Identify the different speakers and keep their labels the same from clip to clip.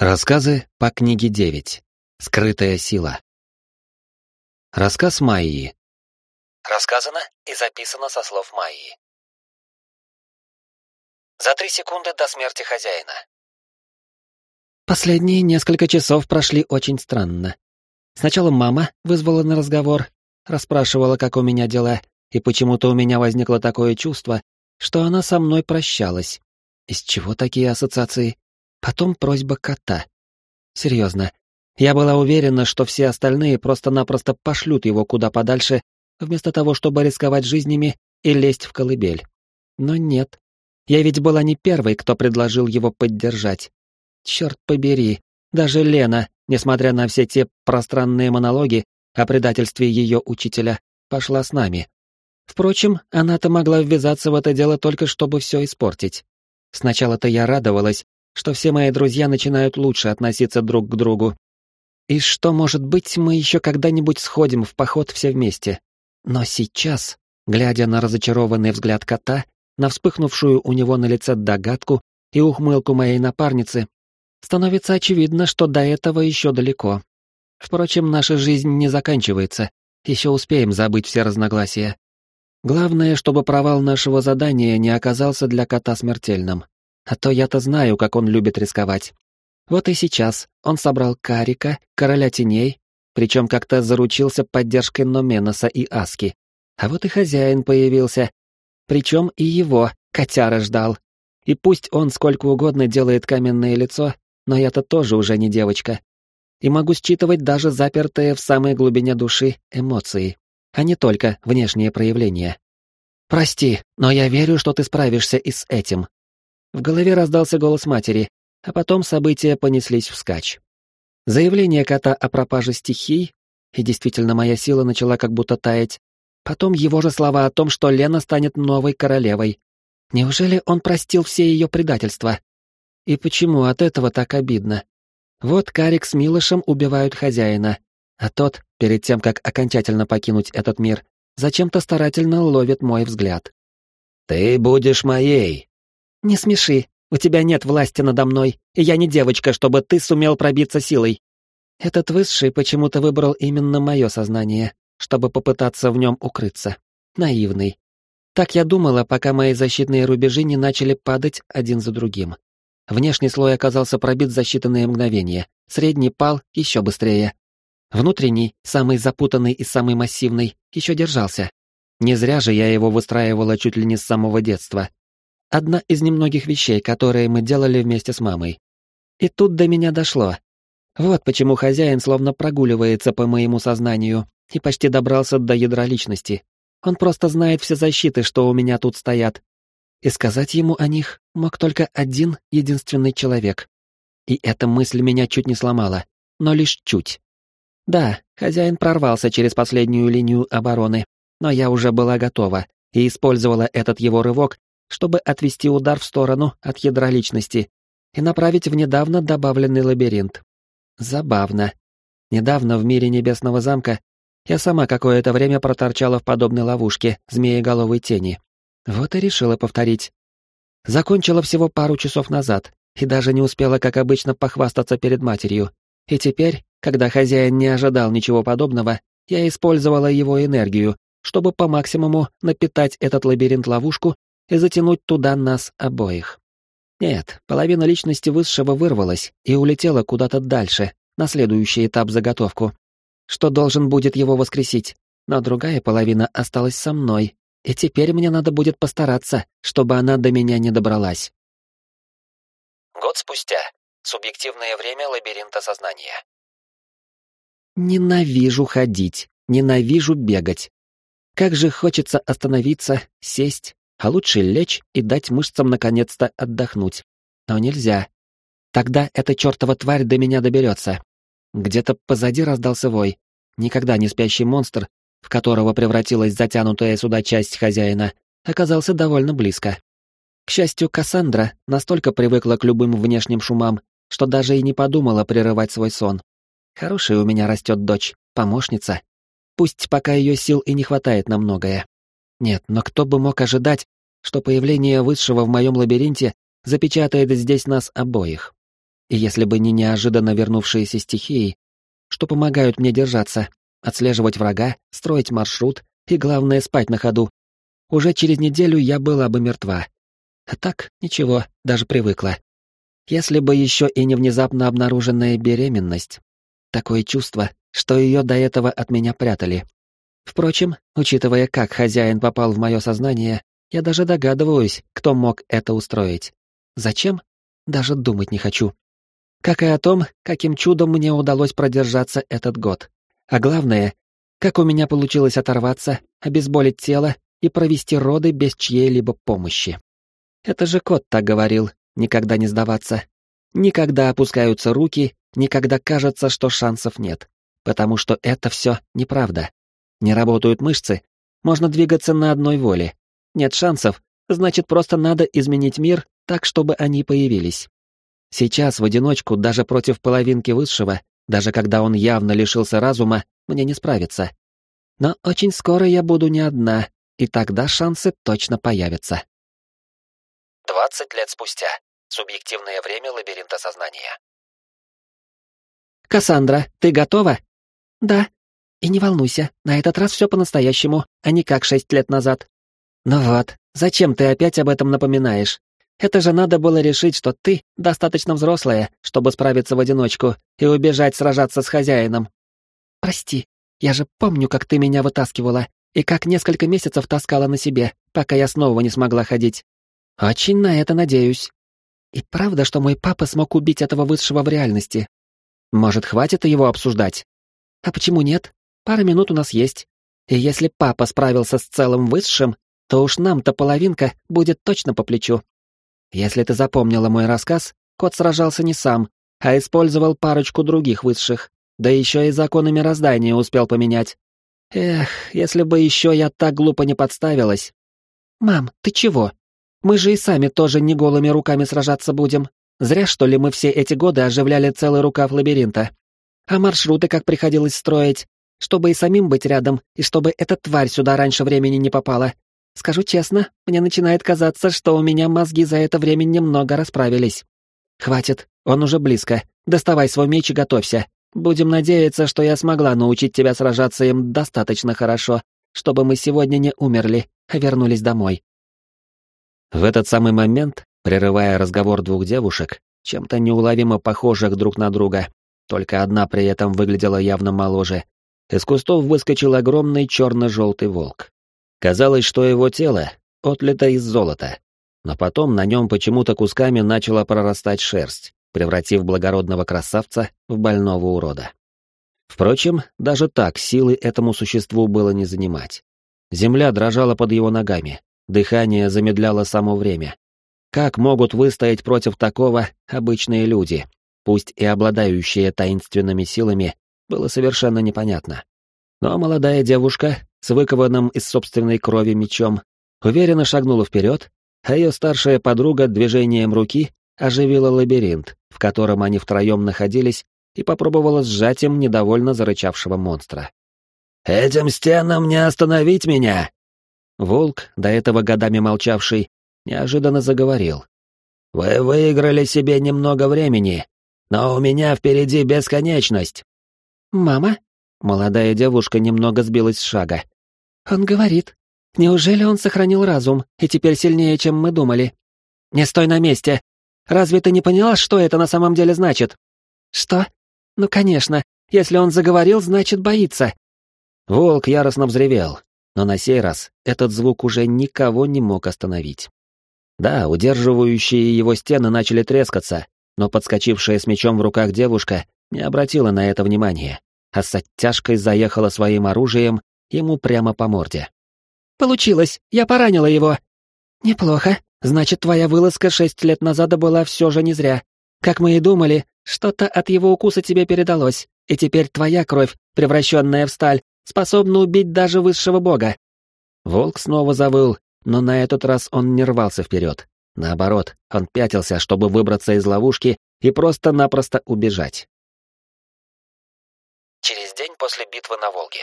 Speaker 1: Рассказы по книге 9. Скрытая сила. Рассказ Майи.
Speaker 2: Рассказано и записано со слов Майи. За три секунды до смерти хозяина.
Speaker 3: Последние несколько часов прошли очень странно. Сначала мама вызвала на разговор, расспрашивала, как у меня дела, и почему-то у меня возникло такое чувство, что она со мной прощалась. Из чего такие ассоциации? Потом просьба кота. Серьезно. Я была уверена, что все остальные просто-напросто пошлют его куда подальше, вместо того, чтобы рисковать жизнями и лезть в колыбель. Но нет. Я ведь была не первой, кто предложил его поддержать. Черт побери, даже Лена, несмотря на все те пространные монологи о предательстве ее учителя, пошла с нами. Впрочем, она-то могла ввязаться в это дело только чтобы все испортить. Сначала-то я радовалась, что все мои друзья начинают лучше относиться друг к другу. И что, может быть, мы еще когда-нибудь сходим в поход все вместе. Но сейчас, глядя на разочарованный взгляд кота, на вспыхнувшую у него на лице догадку и ухмылку моей напарницы, становится очевидно, что до этого еще далеко. Впрочем, наша жизнь не заканчивается, еще успеем забыть все разногласия. Главное, чтобы провал нашего задания не оказался для кота смертельным. А то я-то знаю, как он любит рисковать. Вот и сейчас он собрал Карика, Короля Теней, причем как-то заручился поддержкой Номеноса и Аски. А вот и хозяин появился. Причем и его котяра ждал. И пусть он сколько угодно делает каменное лицо, но я-то тоже уже не девочка. И могу считывать даже запертые в самой глубине души эмоции, а не только внешние проявления. «Прости, но я верю, что ты справишься и с этим», в голове раздался голос матери, а потом события понеслись вскачь. Заявление кота о пропаже стихий, и действительно моя сила начала как будто таять. Потом его же слова о том, что Лена станет новой королевой. Неужели он простил все ее предательства? И почему от этого так обидно? Вот Карик с Милышем убивают хозяина, а тот, перед тем, как окончательно покинуть этот мир, зачем-то старательно ловит мой взгляд.
Speaker 1: «Ты будешь моей»,
Speaker 3: «Не смеши, у тебя нет власти надо мной, и я не девочка, чтобы ты сумел пробиться силой». Этот высший почему-то выбрал именно мое сознание, чтобы попытаться в нем укрыться. Наивный. Так я думала, пока мои защитные рубежи не начали падать один за другим. Внешний слой оказался пробит за считанные мгновения, средний пал еще быстрее. Внутренний, самый запутанный и самый массивный, еще держался. Не зря же я его выстраивала чуть ли не с самого детства, Одна из немногих вещей, которые мы делали вместе с мамой. И тут до меня дошло. Вот почему хозяин словно прогуливается по моему сознанию и почти добрался до ядра личности. Он просто знает все защиты, что у меня тут стоят. И сказать ему о них мог только один единственный человек. И эта мысль меня чуть не сломала, но лишь чуть. Да, хозяин прорвался через последнюю линию обороны, но я уже была готова и использовала этот его рывок чтобы отвести удар в сторону от ядра личности и направить в недавно добавленный лабиринт. Забавно. Недавно в мире Небесного замка я сама какое-то время проторчала в подобной ловушке змееголовой тени. Вот и решила повторить. Закончила всего пару часов назад и даже не успела, как обычно, похвастаться перед матерью. И теперь, когда хозяин не ожидал ничего подобного, я использовала его энергию, чтобы по максимуму напитать этот лабиринт-ловушку и затянуть туда нас обоих. Нет, половина личности высшего вырвалась и улетела куда-то дальше, на следующий этап заготовку, что должен будет его воскресить, но другая половина осталась со мной, и теперь мне надо будет постараться, чтобы она до меня не добралась.
Speaker 2: Год спустя. Субъективное время лабиринта сознания.
Speaker 3: Ненавижу ходить, ненавижу бегать. Как же хочется остановиться, сесть, а лучше лечь и дать мышцам наконец-то отдохнуть. Но нельзя. Тогда эта чертова тварь до меня доберется. Где-то позади раздался вой. Никогда не спящий монстр, в которого превратилась затянутая сюда часть хозяина, оказался довольно близко. К счастью, Кассандра настолько привыкла к любым внешним шумам, что даже и не подумала прерывать свой сон. Хорошая у меня растет дочь, помощница. Пусть пока ее сил и не хватает на многое. Нет, но кто бы мог ожидать, что появление высшего в моем лабиринте запечатает здесь нас обоих. И если бы не неожиданно вернувшиеся стихии, что помогают мне держаться, отслеживать врага, строить маршрут и, главное, спать на ходу, уже через неделю я была бы мертва. А так, ничего, даже привыкла. Если бы еще и не внезапно обнаруженная беременность. Такое чувство, что ее до этого от меня прятали. Впрочем, учитывая, как хозяин попал в мое сознание, я даже догадываюсь, кто мог это устроить. Зачем? Даже думать не хочу. Как и о том, каким чудом мне удалось продержаться этот год. А главное, как у меня получилось оторваться, обезболить тело и провести роды без чьей-либо помощи. Это же кот так говорил, никогда не сдаваться. Никогда опускаются руки, никогда кажется, что шансов нет. Потому что это все неправда. Не работают мышцы, можно двигаться на одной воле. Нет шансов, значит просто надо изменить мир так, чтобы они появились. Сейчас в одиночку даже против половинки высшего, даже когда он явно лишился разума, мне не справиться. Но очень скоро я буду не одна, и тогда шансы точно появятся.
Speaker 2: 20 лет спустя. Субъективное время лабиринта сознания.
Speaker 3: «Кассандра, ты готова?» «Да». «И не волнуйся, на этот раз все по-настоящему, а не как шесть лет назад». «Ну вот, зачем ты опять об этом напоминаешь? Это же надо было решить, что ты достаточно взрослая, чтобы справиться в одиночку и убежать сражаться с хозяином. Прости, я же помню, как ты меня вытаскивала, и как несколько месяцев таскала на себе, пока я снова не смогла ходить. Очень на это надеюсь. И правда, что мой папа смог убить этого высшего в реальности? Может, хватит его обсуждать? А почему нет? Пара минут у нас есть. И если папа справился с целым высшим, то уж нам-то половинка будет точно по плечу. Если ты запомнила мой рассказ, кот сражался не сам, а использовал парочку других высших, да еще и законы мироздания успел поменять. Эх, если бы еще я так глупо не подставилась. Мам, ты чего? Мы же и сами тоже не голыми руками сражаться будем. Зря, что ли, мы все эти годы оживляли целый рукав лабиринта. А маршруты как приходилось строить, чтобы и самим быть рядом, и чтобы эта тварь сюда раньше времени не попала. Скажу честно, мне начинает казаться, что у меня мозги за это время немного расправились. Хватит, он уже близко. Доставай свой меч и готовься. Будем надеяться, что я смогла научить тебя сражаться им достаточно хорошо, чтобы мы сегодня не умерли, а вернулись домой. В этот самый момент, прерывая разговор двух девушек, чем-то неуловимо похожих друг на друга, только одна при этом выглядела явно моложе, из кустов выскочил огромный черно-желтый волк. Казалось, что его тело отлито из золота, но потом на нем почему-то кусками начала прорастать шерсть, превратив благородного красавца в больного урода. Впрочем, даже так силы этому существу было не занимать. Земля дрожала под его ногами, дыхание замедляло само время. Как могут выстоять против такого обычные люди, пусть и обладающие таинственными силами, было совершенно непонятно. Но молодая девушка с выкованным из собственной крови мечом уверенно шагнула вперед, а ее старшая подруга движением руки оживила лабиринт, в котором они втроем находились, и попробовала сжать им недовольно зарычавшего монстра. «Этим стенам не остановить меня!» Волк, до этого годами молчавший, неожиданно заговорил. «Вы выиграли себе немного времени, но у меня впереди бесконечность». «Мама?» Молодая девушка немного сбилась с шага. «Он говорит. Неужели он сохранил разум и теперь сильнее, чем мы думали?» «Не стой на месте! Разве ты не поняла, что это на самом деле значит?» «Что? Ну, конечно. Если он заговорил, значит, боится». Волк яростно взревел, но на сей раз этот звук уже никого не мог остановить. Да, удерживающие его стены начали трескаться, но подскочившая с мечом в руках девушка не обратила на это внимания а с оттяжкой заехала своим оружием ему прямо по морде. «Получилось! Я поранила его!» «Неплохо. Значит, твоя вылазка шесть лет назад была все же не зря. Как мы и думали, что-то от его укуса тебе передалось, и теперь твоя кровь, превращенная в сталь, способна убить даже высшего бога». Волк снова завыл, но на этот раз он не рвался вперед. Наоборот, он пятился, чтобы выбраться из ловушки и просто-напросто убежать
Speaker 2: после битвы на Волге.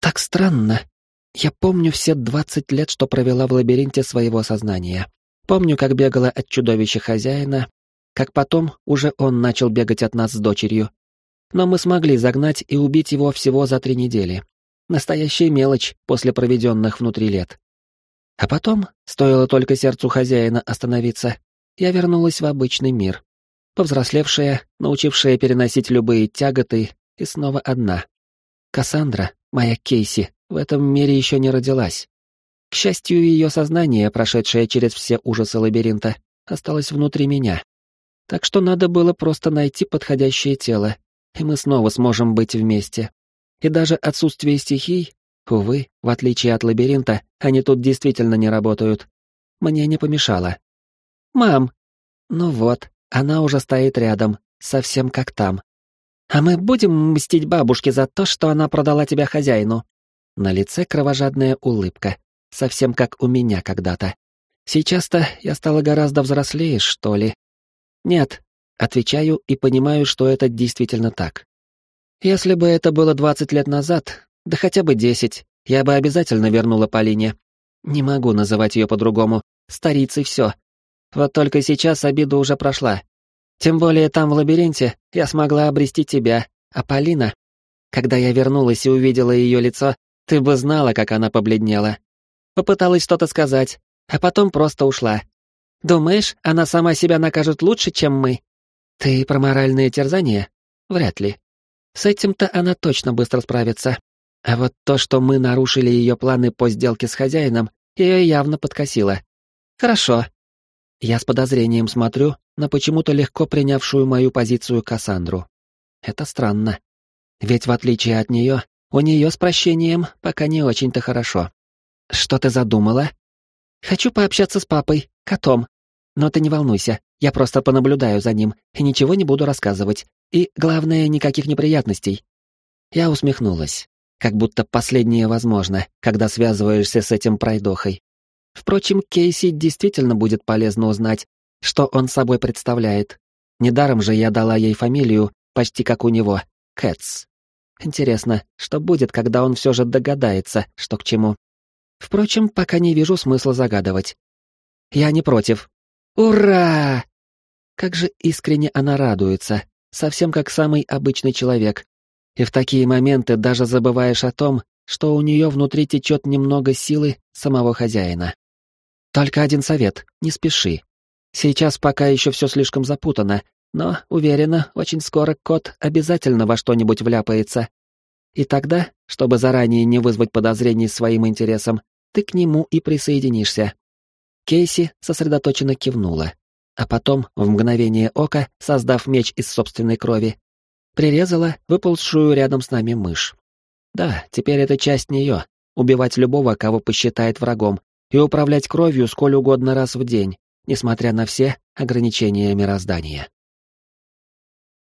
Speaker 3: Так странно. Я помню все двадцать лет, что провела в лабиринте своего сознания. Помню, как бегала от чудовища хозяина, как потом уже он начал бегать от нас с дочерью. Но мы смогли загнать и убить его всего за три недели. Настоящая мелочь после проведенных внутри лет. А потом, стоило только сердцу хозяина остановиться, я вернулась в обычный мир. Повзрослевшая, научившая переносить любые тяготы, и снова одна. Кассандра, моя Кейси, в этом мире еще не родилась. К счастью, ее сознание, прошедшее через все ужасы лабиринта, осталось внутри меня. Так что надо было просто найти подходящее тело, и мы снова сможем быть вместе. И даже отсутствие стихий, увы, в отличие от лабиринта, они тут действительно не работают, мне не помешало. «Мам!» Ну вот, она уже стоит рядом, совсем как там. «А мы будем мстить бабушке за то, что она продала тебя хозяину?» На лице кровожадная улыбка, совсем как у меня когда-то. Сейчас-то я стала гораздо взрослее, что ли. Нет, отвечаю и понимаю, что это действительно так. Если бы это было двадцать лет назад, да хотя бы десять, я бы обязательно вернула Полине. Не могу называть ее по-другому. Старицей все. Вот только сейчас обида уже прошла. Тем более там в лабиринте я смогла обрести тебя, а Полина... Когда я вернулась и увидела ее лицо, ты бы знала, как она побледнела. Попыталась что-то сказать, а потом просто ушла. Думаешь, она сама себя накажет лучше, чем мы? Ты про моральные терзания? Вряд ли. С этим-то она точно быстро справится. А вот то, что мы нарушили ее планы по сделке с хозяином, ее явно подкосило. Хорошо. Я с подозрением смотрю на почему-то легко принявшую мою позицию Кассандру. Это странно. Ведь в отличие от нее, у нее с прощением пока не очень-то хорошо. Что ты задумала? Хочу пообщаться с папой, котом. Но ты не волнуйся, я просто понаблюдаю за ним и ничего не буду рассказывать. И, главное, никаких неприятностей. Я усмехнулась, как будто последнее возможно, когда связываешься с этим пройдохой. Впрочем, Кейси действительно будет полезно узнать, что он собой представляет. Недаром же я дала ей фамилию, почти как у него, Кэтс. Интересно, что будет, когда он все же догадается, что к чему. Впрочем, пока не вижу смысла загадывать. Я не против. Ура! Как же искренне она радуется, совсем как самый обычный человек. И в такие моменты даже забываешь о том, что у нее внутри течет немного силы самого хозяина. Только один совет — не спеши. Сейчас пока еще все слишком запутано, но, уверена, очень скоро кот обязательно во что-нибудь вляпается. И тогда, чтобы заранее не вызвать подозрений своим интересам, ты к нему и присоединишься. Кейси сосредоточенно кивнула, а потом, в мгновение ока, создав меч из собственной крови, прирезала выползшую рядом с нами мышь. Да, теперь это часть нее — убивать любого, кого посчитает врагом, и управлять кровью сколь угодно раз в день, несмотря на все ограничения мироздания.